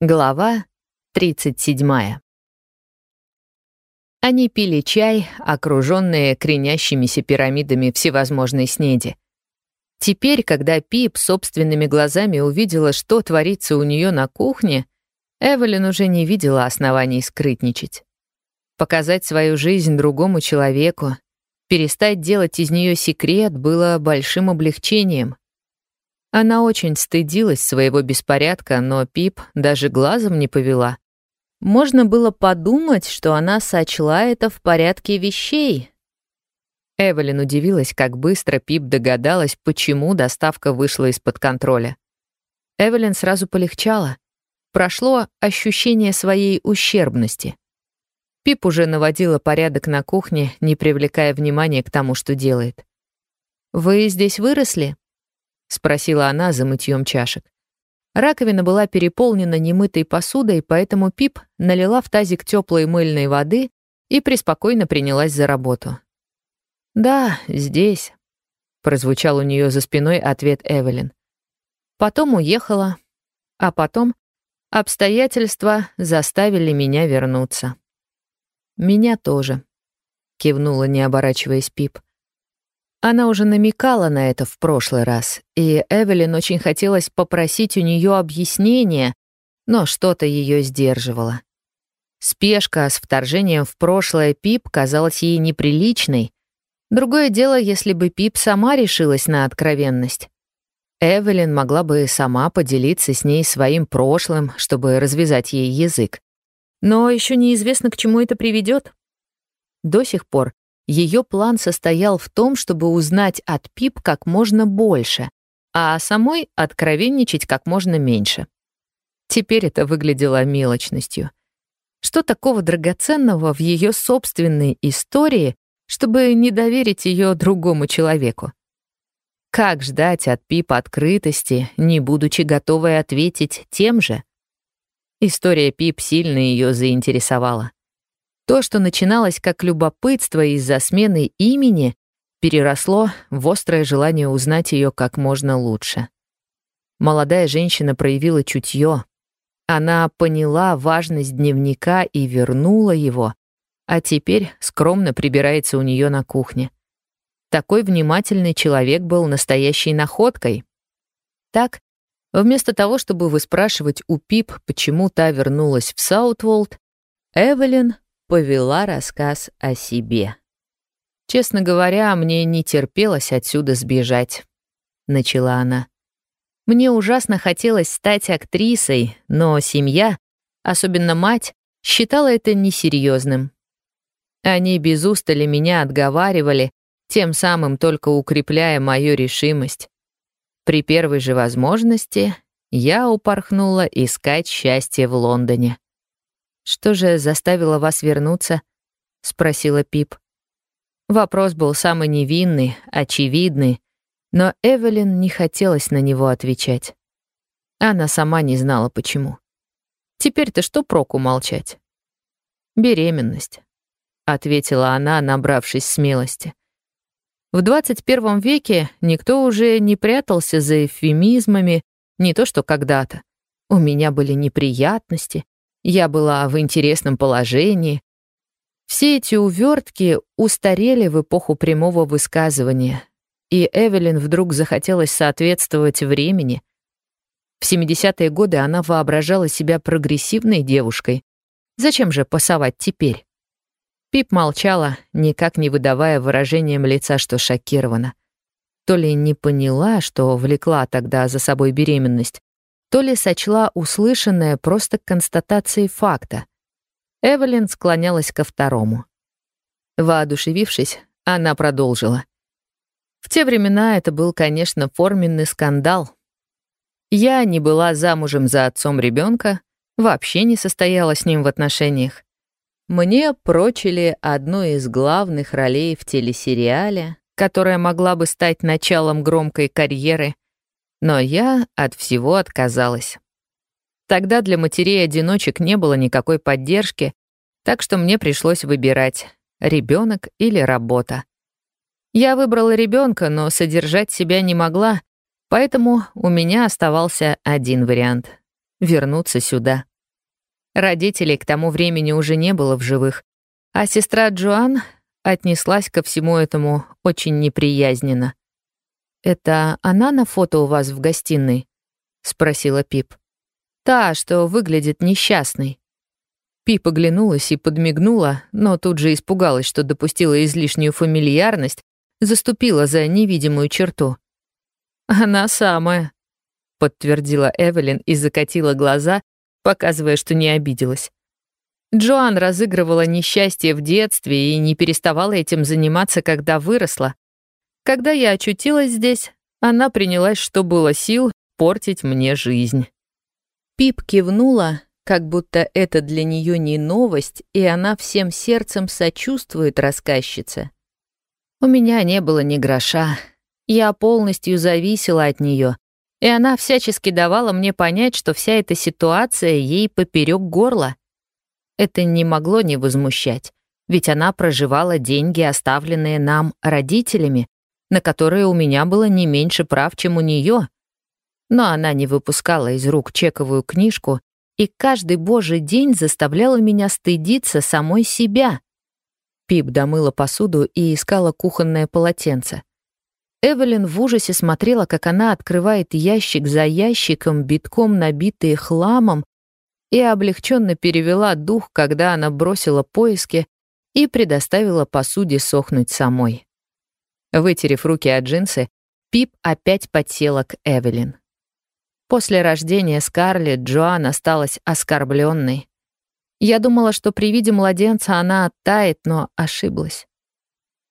Глава 37. Они пили чай, окруженные кренящимися пирамидами всевозможной снеди. Теперь, когда Пип собственными глазами увидела, что творится у нее на кухне, Эвелин уже не видела оснований скрытничать. Показать свою жизнь другому человеку, перестать делать из нее секрет было большим облегчением — она очень стыдилась своего беспорядка, но Пип даже глазом не повела. Можно было подумать, что она сочла это в порядке вещей. Эвелин удивилась, как быстро Пип догадалась, почему доставка вышла из-под контроля. Эвелин сразу полегчала. Прошло ощущение своей ущербности. Пип уже наводила порядок на кухне, не привлекая внимания к тому, что делает. «Вы здесь выросли?» — спросила она за мытьем чашек. Раковина была переполнена немытой посудой, поэтому Пип налила в тазик теплой мыльной воды и преспокойно принялась за работу. «Да, здесь», — прозвучал у нее за спиной ответ Эвелин. Потом уехала, а потом обстоятельства заставили меня вернуться. «Меня тоже», — кивнула, не оборачиваясь Пип. Она уже намекала на это в прошлый раз, и Эвелин очень хотелось попросить у нее объяснения, но что-то ее сдерживало. Спешка с вторжением в прошлое Пип казалась ей неприличной. Другое дело, если бы Пип сама решилась на откровенность. Эвелин могла бы сама поделиться с ней своим прошлым, чтобы развязать ей язык. Но еще неизвестно, к чему это приведет. До сих пор ее план состоял в том, чтобы узнать от Пип как можно больше, а самой откровенничать как можно меньше. Теперь это выглядело мелочностью. Что такого драгоценного в ее собственной истории, чтобы не доверить ее другому человеку? Как ждать от Пип открытости, не будучи готовой ответить тем же? История Пип сильно ее заинтересовала. То, что начиналось как любопытство из-за смены имени, переросло в острое желание узнать ее как можно лучше. Молодая женщина проявила чутье. Она поняла важность дневника и вернула его, а теперь скромно прибирается у нее на кухне. Такой внимательный человек был настоящей находкой. Так, вместо того, чтобы выспрашивать у Пип, почему та вернулась в Саутволд, Эвелин повела рассказ о себе. «Честно говоря, мне не терпелось отсюда сбежать», — начала она. «Мне ужасно хотелось стать актрисой, но семья, особенно мать, считала это несерьезным. Они без устали меня отговаривали, тем самым только укрепляя мою решимость. При первой же возможности я упорхнула искать счастье в Лондоне. «Что же заставило вас вернуться?» — спросила Пип. Вопрос был самый невинный, очевидный, но Эвелин не хотелось на него отвечать. Она сама не знала, почему. Теперь-то что проку молчать? «Беременность», — ответила она, набравшись смелости. В 21 веке никто уже не прятался за эвфемизмами, не то что когда-то. У меня были неприятности, я была в интересном положении. Все эти увертки устарели в эпоху прямого высказывания, и Эвелин вдруг захотелось соответствовать времени. В 70-е годы она воображала себя прогрессивной девушкой. Зачем же пасовать теперь? Пип молчала, никак не выдавая выражением лица, что шокирована. То ли не поняла, что влекла тогда за собой беременность, то ли сочла услышанное просто констатацией факта. Эвелин склонялась ко второму. Воодушевившись, она продолжила. В те времена это был, конечно, форменный скандал. Я не была замужем за отцом ребенка, вообще не состояла с ним в отношениях. Мне прочили одну из главных ролей в телесериале, которая могла бы стать началом громкой карьеры — но я от всего отказалась. Тогда для матерей-одиночек не было никакой поддержки, так что мне пришлось выбирать — ребенок или работа. Я выбрала ребенка, но содержать себя не могла, поэтому у меня оставался один вариант вернуться сюда. Родителей к тому времени уже не было в живых, а сестра Джоан отнеслась ко всему этому очень неприязненно. «Это она на фото у вас в гостиной?» — спросила Пип. «Та, что выглядит несчастной». Пип оглянулась и подмигнула, но тут же испугалась, что допустила излишнюю фамильярность, заступила за невидимую черту. «Она самая», — подтвердила Эвелин и закатила глаза, показывая, что не обиделась. Джоан разыгрывала несчастье в детстве и не переставала этим заниматься, когда выросла. Когда я очутилась здесь, она принялась, что было сил, портить мне жизнь. Пип кивнула, как будто это для нее не новость, и она всем сердцем сочувствует рассказчице. У меня не было ни гроша. Я полностью зависела от нее, и она всячески давала мне понять, что вся эта ситуация ей поперек горла. Это не могло не возмущать, ведь она проживала деньги, оставленные нам родителями, на которые у меня было не меньше прав, чем у нее. Но она не выпускала из рук чековую книжку и каждый божий день заставляла меня стыдиться самой себя. Пип домыла посуду и искала кухонное полотенце. Эвелин в ужасе смотрела, как она открывает ящик за ящиком, битком набитые хламом, и облегченно перевела дух, когда она бросила поиски и предоставила посуде сохнуть самой. Вытерев руки от джинсы, Пип опять подсела к Эвелин. После рождения Скарлетт Джоан осталась оскорбленной. Я думала, что при виде младенца она оттает, но ошиблась.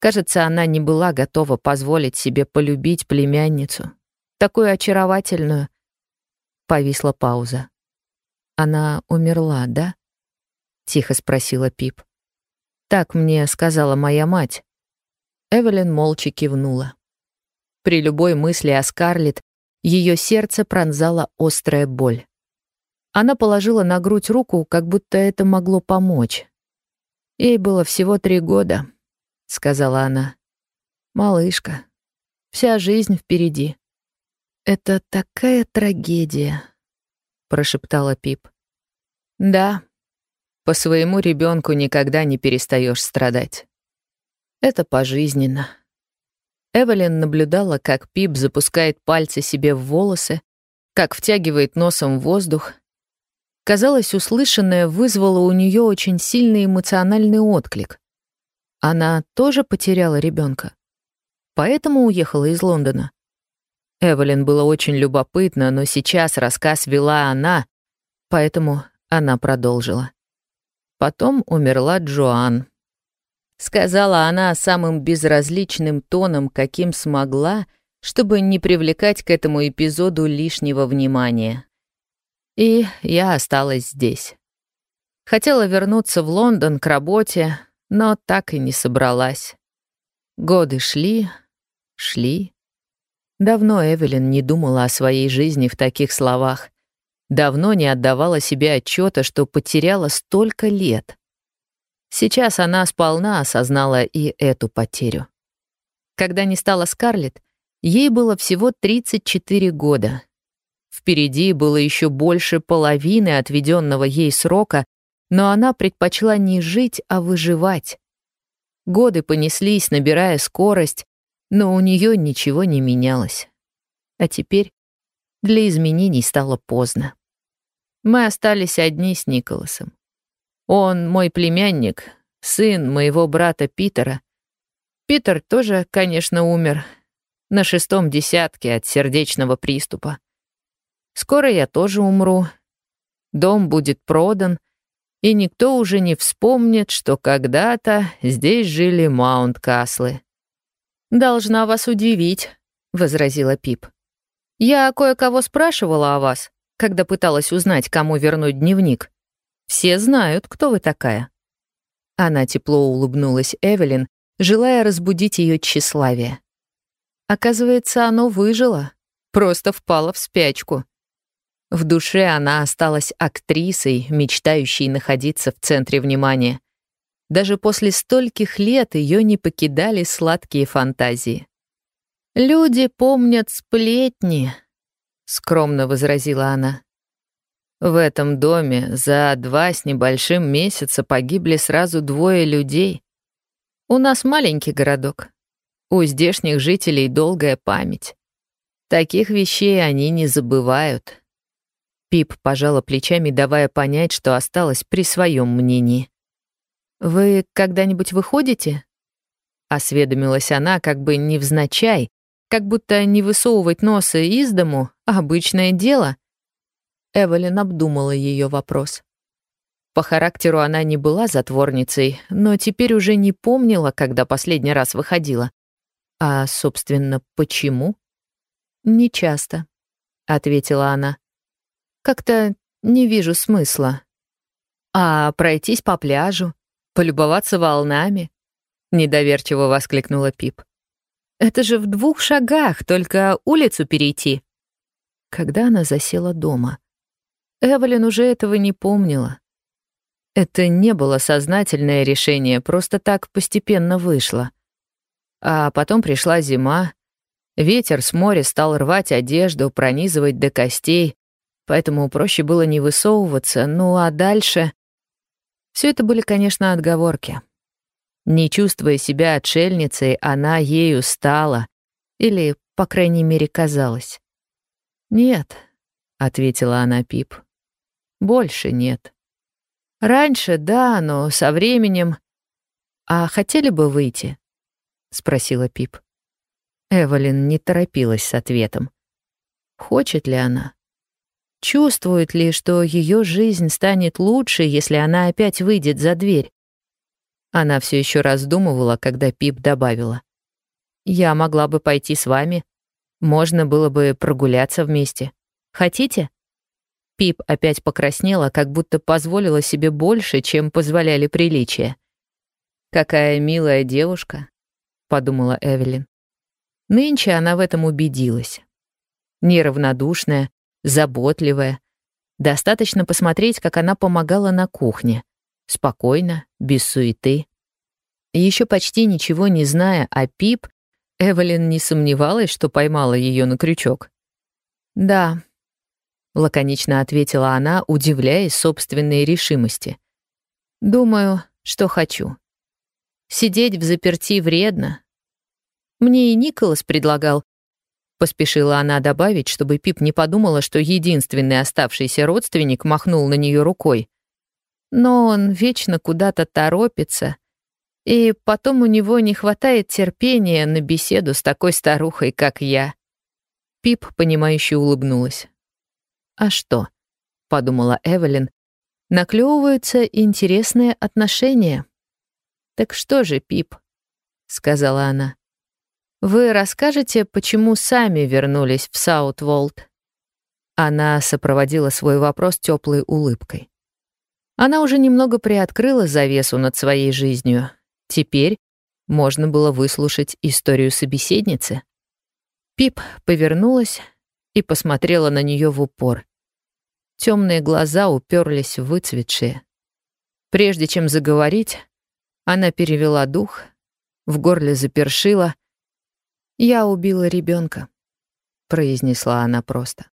Кажется, она не была готова позволить себе полюбить племянницу. Такую очаровательную. Повисла пауза. «Она умерла, да?» — тихо спросила Пип. «Так мне сказала моя мать». Эвелин молча кивнула. При любой мысли о Скарлетт ее сердце пронзала острая боль. Она положила на грудь руку, как будто это могло помочь. «Ей было всего три года», — сказала она. «Малышка, вся жизнь впереди». «Это такая трагедия», — прошептала Пип. «Да, по своему ребенку никогда не перестаешь страдать. Это пожизненно». Эвелин наблюдала, как Пип запускает пальцы себе в волосы, как втягивает носом воздух. Казалось, услышанное вызвало у нее очень сильный эмоциональный отклик. Она тоже потеряла ребенка, поэтому уехала из Лондона. Эвелин было очень любопытно, но сейчас рассказ вела она, поэтому она продолжила. Потом умерла Джоан. Сказала она самым безразличным тоном, каким смогла, чтобы не привлекать к этому эпизоду лишнего внимания. И я осталась здесь. Хотела вернуться в Лондон к работе, но так и не собралась. Годы шли, шли. Давно Эвелин не думала о своей жизни в таких словах. Давно не отдавала себе отчета, что потеряла столько лет. Сейчас она сполна осознала и эту потерю. Когда не стала Скарлетт, ей было всего 34 года. Впереди было еще больше половины отведенного ей срока, но она предпочла не жить, а выживать. Годы понеслись, набирая скорость, но у нее ничего не менялось. А теперь для изменений стало поздно. Мы остались одни с Николасом. Он мой племянник, сын моего брата Питера. Питер тоже, конечно, умер на шестом десятке от сердечного приступа. Скоро я тоже умру. Дом будет продан, и никто уже не вспомнит, что когда-то здесь жили Маунт-Каслы. «Должна вас удивить», — возразила Пип. «Я кое-кого спрашивала о вас, когда пыталась узнать, кому вернуть дневник. Все знают, кто вы такая». Она тепло улыбнулась Эвелин, желая разбудить ее тщеславие. Оказывается, оно выжило, просто впало в спячку. В душе она осталась актрисой, мечтающей находиться в центре внимания. Даже после стольких лет ее не покидали сладкие фантазии. «Люди помнят сплетни», — скромно возразила она. В этом доме за два с небольшим месяца погибли сразу двое людей. У нас маленький городок. У здешних жителей долгая память. Таких вещей они не забывают. Пип пожала плечами, давая понять, что осталась при своем мнении. «Вы когда-нибудь выходите?» Осведомилась она, как бы невзначай, как будто не высовывать носа из дому — обычное дело. Эвелин обдумала ее вопрос. По характеру она не была затворницей, но теперь уже не помнила, когда последний раз выходила. А, собственно, почему? «Не часто», — ответила она. «Как-то не вижу смысла. А пройтись по пляжу, полюбоваться волнами?» — недоверчиво воскликнула Пип. «Это же в двух шагах, только улицу перейти». Когда она засела дома, Эвелин уже этого не помнила. Это не было сознательное решение, просто так постепенно вышло. А потом пришла зима, ветер с моря стал рвать одежду, пронизывать до костей, поэтому проще было не высовываться, ну а дальше... Все это были, конечно, отговорки. Не чувствуя себя отшельницей, она ею стала, или, по крайней мере, казалась. «Нет», — ответила она Пип, больше нет. Раньше, да, но со временем... А хотели бы выйти? Спросила Пип. Эвелин не торопилась с ответом. Хочет ли она? Чувствует ли, что ее жизнь станет лучше, если она опять выйдет за дверь? Она все еще раздумывала, когда Пип добавила. «Я могла бы пойти с вами. Можно было бы прогуляться вместе. Хотите?» Пип опять покраснела, как будто позволила себе больше, чем позволяли приличия. «Какая милая девушка», — подумала Эвелин. Нынче она в этом убедилась. Неравнодушная, заботливая. Достаточно посмотреть, как она помогала на кухне. Спокойно, без суеты. Еще почти ничего не зная о Пип, Эвелин не сомневалась, что поймала ее на крючок. Да, — лаконично ответила она, удивляясь собственной решимости. «Думаю, что хочу. Сидеть в заперти вредно. Мне и Николас предлагал». Поспешила она добавить, чтобы Пип не подумала, что единственный оставшийся родственник махнул на нее рукой. Но он вечно куда-то торопится, и потом у него не хватает терпения на беседу с такой старухой, как я. Пип, понимающе улыбнулась. «А что?» — подумала Эвелин. «Наклевываются интересные отношения». «Так что же, Пип?» — сказала она. «Вы расскажете, почему сами вернулись в Саутволд?» Она сопроводила свой вопрос теплой улыбкой. Она уже немного приоткрыла завесу над своей жизнью. Теперь можно было выслушать историю собеседницы. Пип повернулась, и посмотрела на нее в упор. Темные глаза уперлись в выцветшие. Прежде чем заговорить, она перевела дух, в горле запершила. «Я убила ребенка», — произнесла она просто.